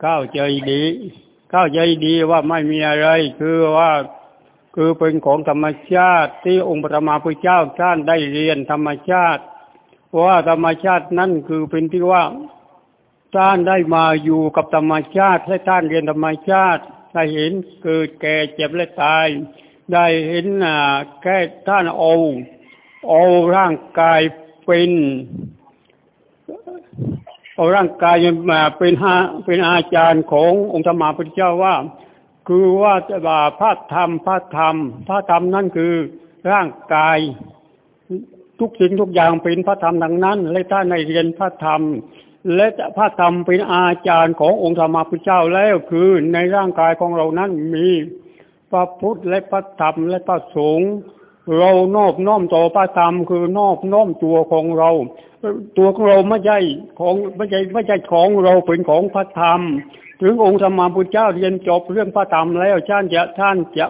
เข้าใจดี เข้าใจดีว่าไม่มีอะไร คือว่าคือเป็นของธรรมชาติที่องค์พระมาพุทธเจ้าท่านได้เรียนธรรมชาติว่าธรรมชาตินั่นคือเป็นที่ว่าท่านได้มาอยู่กับธรรมชาติให้ท่านเรียนธรรมชาติได้เห็นเกิดแก่เจ็บและตาย ได้เห็นแก่ท่านเอาเอาร่างกายเป็น เอาร่างกายมาเป็นหาเป็นอาจารย์ขององค์ธรรมาพุทธเจ้าว่า คือว่าจะว่าพระธรรมพระธรรม พระธรรมนั่นคือร่างกายทุกสิ่งทุกอย่างเป็นพระธรรมดังนั้น และท่าในเรียนพระธรรม และพระธรรมเป็นอาจารย์ขององค์ธรรมาพุทธเจ้าแล้วคือในร่างกายของเรานั้นมีพระพุทธและพระธรรมและพระสงฆ์ เรานอบน้อมต่อพระธรรมคือนอบน้อมตัวของเรา ตัวของเราไม่ใช่ของไม่ใช่ไม่ใช่ของเราเป็นของพระธรรม ถึงองค์ธรรมพุทธเจ้าเรียนจบเรื่องพระธรรมแล้วท่านจะท่านจะ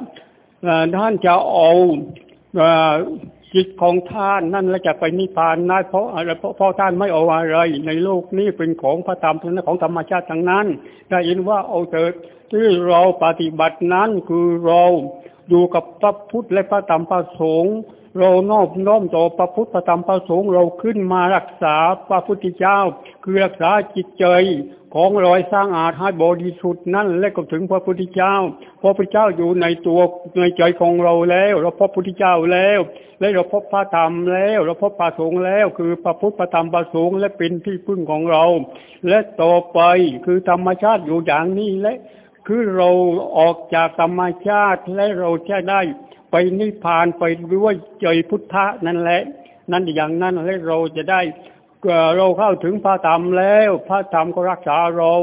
ท่านจะเอา จิตของท่านนั่นแล้วจะไปนิพพานได้เพราะอะไรเพราะพราะท่านไม่เอาอะไร ในโลกนี้เป็นของพระธรรมเป็นของธรรมชาติทั้งนั้น ได้ยินว่าเอาเถิดที่เราปฏิบัตินั้นคือเราอยู่กับพระพุทธและพระธรรมพระสงฆ์เรานอบน้อมต่อพระพุทธพระธรรมพระสงฆ์เราขึ้นมารักษาพระพุทธเจ้า คือรักษาจิตใจ ของรอยสร้างอาจให้บริสุทธิ์นั่นและก็ถึงพระพุทธเจ้า พระพุทธเจ้าอยู่ในตัวในใจของเราแล้ว เราพบพุทธเจ้าแล้ว และเราพบพระธรรมแล้ว เราพบพระสงฆ์แล้ว คือพระพุทธพระธรรมพระสงฆ์และเป็นที่พึ่งของเรา และต่อไปคือธรรมชาติอยู่อย่างนี้และ คือเราออกจากธรรมชาติและเราจะได้ไปนิพพานไปด้วยใจพุทธะนั่นแหละ นั่นอย่างนั้นและเราจะได้ เราเข้าถึงพระธรรมแล้ว พระธรรมก็รักษาเรา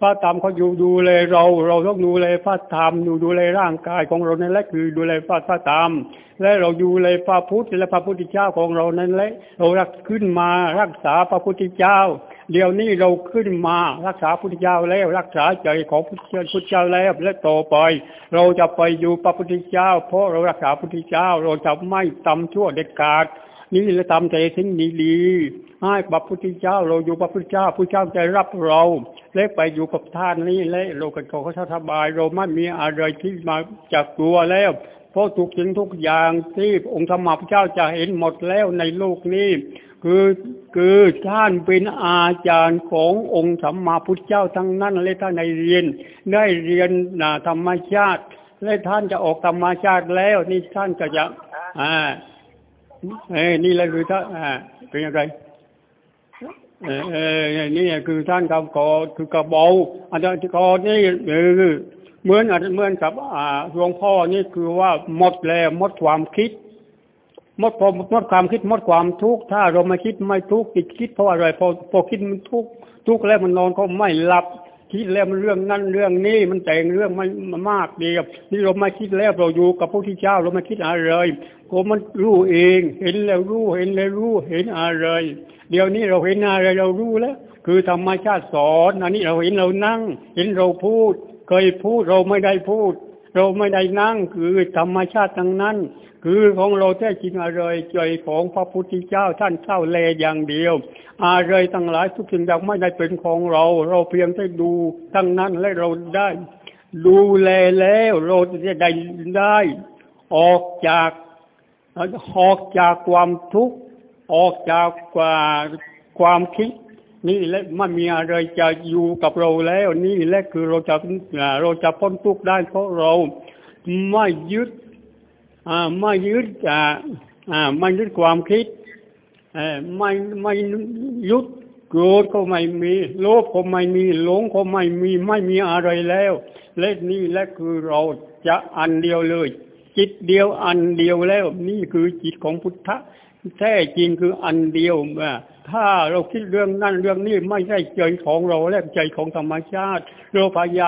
พระธรรมเขาอยู่ดูแลเรา เราต้องดูแลพระธรรมอยู่ดูแลร่างกายของเรานั่นแหละคือดูแลพระพระธรรม และเราดูแลพระพุทธและพระพุทธเจ้าของเรานั่นแหละ เรารักขึ้นมารักษาพระพุทธเจ้า เดี๋ยวนี้เราขึ้นมารักษาพุทธเจ้าแล้วรักษาใจของพุทธเจ้าแล้วและต่อไป เราจะไปอยู่พระพุทธเจ้า เพราะเรารักษาพุทธเจ้า เราจะไม่ทำชั่วเด็ดขาด นี่และทำใจทิ้งนี้ดี ให้พระพุทธเจ้า เราอยู่พระพุทธเจ้าพุทธเจ้าจะรับเราและไปอยู่กับท่านนี้และเรากันเขาสบาย เราไม่มีอะไรที่มาจากตัวแล้ว เพราะทุกสิ่งทุกอย่างที่องค์ธรรมพระเจ้าจะเห็นหมดแล้วในโลกนี้คือคือท่านเป็นอาจารย์ขององค์สัมมาพุทธเจ้าทั้งนั้นและท่านได้เรียน ได้เรียนธรรมชาติ และท่านจะออกธรรมชาติแล้ว นี่ท่านก็จะ อ่าเอ้นี่แหละคือท่านอ่าเป็นยังไง นี่คือท่านกับกอคือกระเบาอาจารย์กอนี่เออเหมือนเหมือนกับอ่าหลวงพ่อนี่คือว่าหมดแล้วหมดความคิดหมดพอมดความคิดหมดความทุกข์ถ้าเราไม่คิดไม่ทุกข์ติดคิดเพราะอะไรพอพอคิดมันทุกข์ทุกข์แล้วมันนอนก็ไม่หลับ คิดแล้วมันเรื่องนั้นเรื่องนี้มันแต่งเรื่องมันมากเดียวนี่เราไม่คิดแล้วเราอยู่กับพระพุทธเจ้าเราไม่คิดอะไรก็มันรู้เองเห็นแล้วรู้เห็นแล้วรู้เห็นอะไร เดี๋ยวนี้เราเห็นอะไรเรารู้แล้ว คือธรรมชาติสอนอันนี้เราเห็นเรานั่ง เห็นเราพูด เคยพูดเราไม่ได้พูด เราไม่ได้นั่งคือธรรมชาติทั้งนั้น คือของเราแท้จริงอะไรใจของพระพุทธเจ้าท่านเข้าแลอย่างเดียว อะไรทั้งหลายทุกสิ่งอย่างไม่ได้เป็นของเรา เราเพียงแค่ดูทั้งนั้นและเราได้ ดูแลแล้วเราจะได้ได้ ออกจากออกจากความทุกข์ออกจากกว่าความคิด นี่แหละไม่มีอะไรจะอยู่กับเราแล้ว นี่แหละคือเราจะเราจะพ้นทุกข์ได้เพราะเราไม่ยึดไม่ยึดไม่ยึดความคิดไม่ไม่ยึดโกรธก็ไม่มี โลภก็ไม่มีหลงก็ไม่มีไม่มีอะไรแล้ว และนี่และคือเราจะอันเดียวเลย จิตเดียวอันเดียวแล้ว นี่คือจิตของพุทธะแท้จริงคืออันเดียวถ้าเราคิดเรื่องนั่นเรื่องนี้ไม่ใช่ใจของเราและใจของธรรมชาติ เราพยา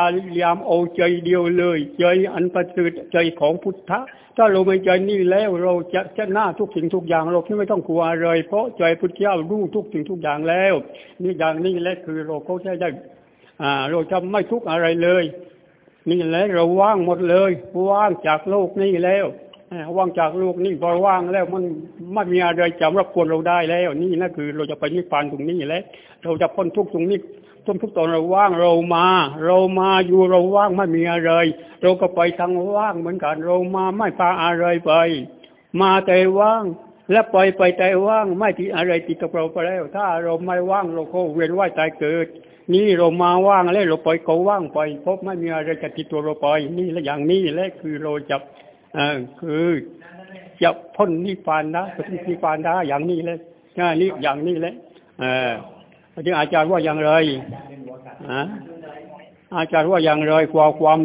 ยามเอาใจเดียวเลย ใจอันประเสริฐใจของพุทธะ ถ้าเราไม่ใจนี่แล้วเราจะชนะทุกสิ่งทุกอย่างเราไม่ต้องกลัวเลยเพราะใจพุทธเจ้ารู้ทุกสิ่งทุกอย่างแล้ว นี่อย่างนี้และคือเราเขาใช้ได้ อ่า เราจะไม่ทุกข์อะไรเลย นี่แหละเราว่างหมดเลย ว่างจากโลกนี้แล้วว่างจากโลกนี้พอว่างแล้วมันไม่มีอะไรจำรับควรเราได้แล้ว นี่นั่นคือ เราจะไปนิพพานตรงนี้แล้วเราจะพ้นทุกตรงนี้ทุกทุกตอนเราว่างเรามา เรามาอยู่เราว่างไม่มีอะไร เราก็ไปทางว่างเหมือนกัน เรามาไม่พาอะไรไป มาแต่ว่างและปล่อยไปแต่ว่างไม่ติดอะไรติดกับเราไปแล้ว ถ้าเราไม่ว่างเราก็เวียนว่ายตายเกิด นี่เรามาว่างแล้วเราปล่อยก็ว่างไปพบไม่มีอะไรจะติดตัวเราไปนี่และอย่างนี้และคือเราจะเออคือจะพ้นนิพพานนะพ้นนิพพานได้อย่างนี้เลยนี่อย่างนี้แหละเออที่อาจารย์ว่าอย่างไรอะอาจารย์ว่าอย่างไรความความ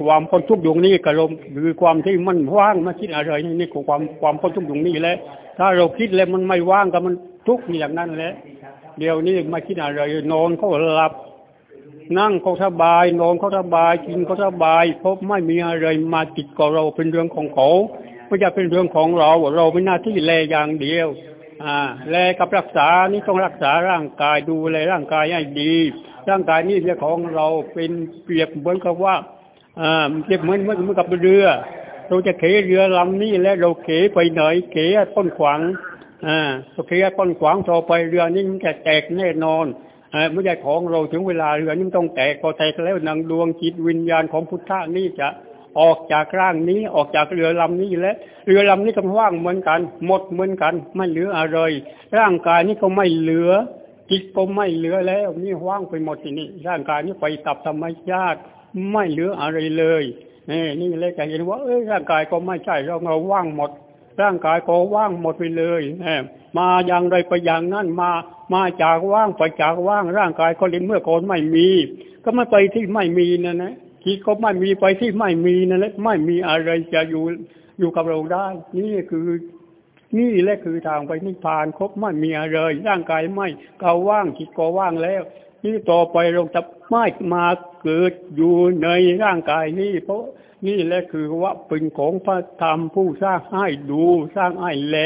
ความพ้นทุกข์ดวงนี้กระลมคือความที่มันว่างมันคิดอะไรนี่คือความความพ้นทุกข์ดวงนี้แหละถ้าเราคิดแล้วมันไม่ว่างก็มันทุกข์อย่างนั้นแหละ เดี๋ยวนี้ไม่คิดอะไรนอนเขาหลับ นั่งเขาสบาย นอนเขาสบายกินเขาสบายเพราะไม่มีอะไรมาติดกับเราเป็นเรื่องของเขาไม่ใช่เป็นเรื่องของเรา เราเป็นหน้าที่แลอย่างเดียว อ่า แลกับรักษานี่ต้องรักษาร่างกายดูแลร่างกายให้ดี ร่างกายนี่เป็นของเราเป็นเปรียบเหมือนกับว่าอ่าเปรียบเหมือนเหมือนกับเรือ เราจะเขเรือลำนี้และเราเขไปไหนเขต้นขวาง อ่าเขต้นขวางต่อไปเรือนี้มันจะแตกแน่นอนอไม่ใช่ของเราถึงเวลาเรือนี้ต้องแตกพอแตกแล้วนางดวงจิตวิญญาณของพุทธะนี่จะออกจากร่างนี้ออกจากเรือลำนี้แล้วเรือลำนี้ก็ว่างเหมือนกัน หมดเหมือนกันไม่เหลืออะไร ร่างกายนี้ก็ไม่เหลือ จิตก็ไม่เหลือแล้วนี่ว่างไปหมดทีนี้ร่างกายนี้ไปตับธรรมชาติไม่เหลืออะไรเลยนี่นี่เลยจะเห็นว่าเอ้ยร่างกายก็ไม่ใช่เราเราว่างหมด ร่างกายก็ว่างหมดไปเลยมาอย่างไรไปอย่างนั้นมา มาจากว่างไปจากว่างร่างกายก็เลยเมื่อก่อนไม่มี ก็ไม่ไปที่ไม่มีนั่นนะจิตก็ไม่มีไปที่ไม่มีนั่นแหละไม่มีอะไรจะอยู่อยู่กับเราได้ นี่คือนี่แหละคือทางไปนิพพานครบไม่มีอะไรร่างกายไม่ก็ว่างจิตก็ว่างแล้ว นี่ต่อไปเราจะไม่มาเกิดอยู่ในร่างกายนี้ เพราะนี่แหละคือว่าเป็นของพระธรรมผู้สร้างให้ดูสร้างให้แล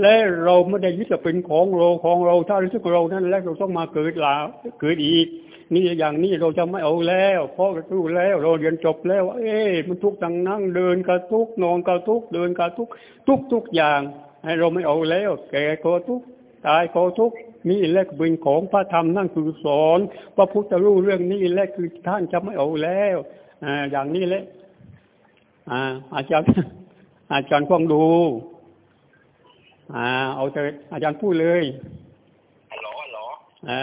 และเราไม่ได้ยึดจะเป็นของเราของเราถ้ารู้สึกเรานั่นแล้วเราต้องมาเกิดลาเกิดอีก นี่อย่างนี้เราจะไม่เอาแล้ว เพราะรู้แล้วเราเรียนจบแล้ว เอ๊มันทุกตังนั่งเดินกระทุกนอนกระทุกเดินกระทุกทุกทุกอย่าง ให้เราไม่เอาแล้ว แก่ก็ทุกตายก็ทุก นี่แหละเป็นของพระธรรมนั่นคือสอนพระพุทธรู้เรื่องนี้แหละคือท่านจะไม่เอาแล้วอ่าอย่างนี้แหละอ่า อาจารย์ อาจารย์ฟังดู อ่า เอาเถอะอาจารย์พูดเลยฮัลโหลฮัลโหลอ่า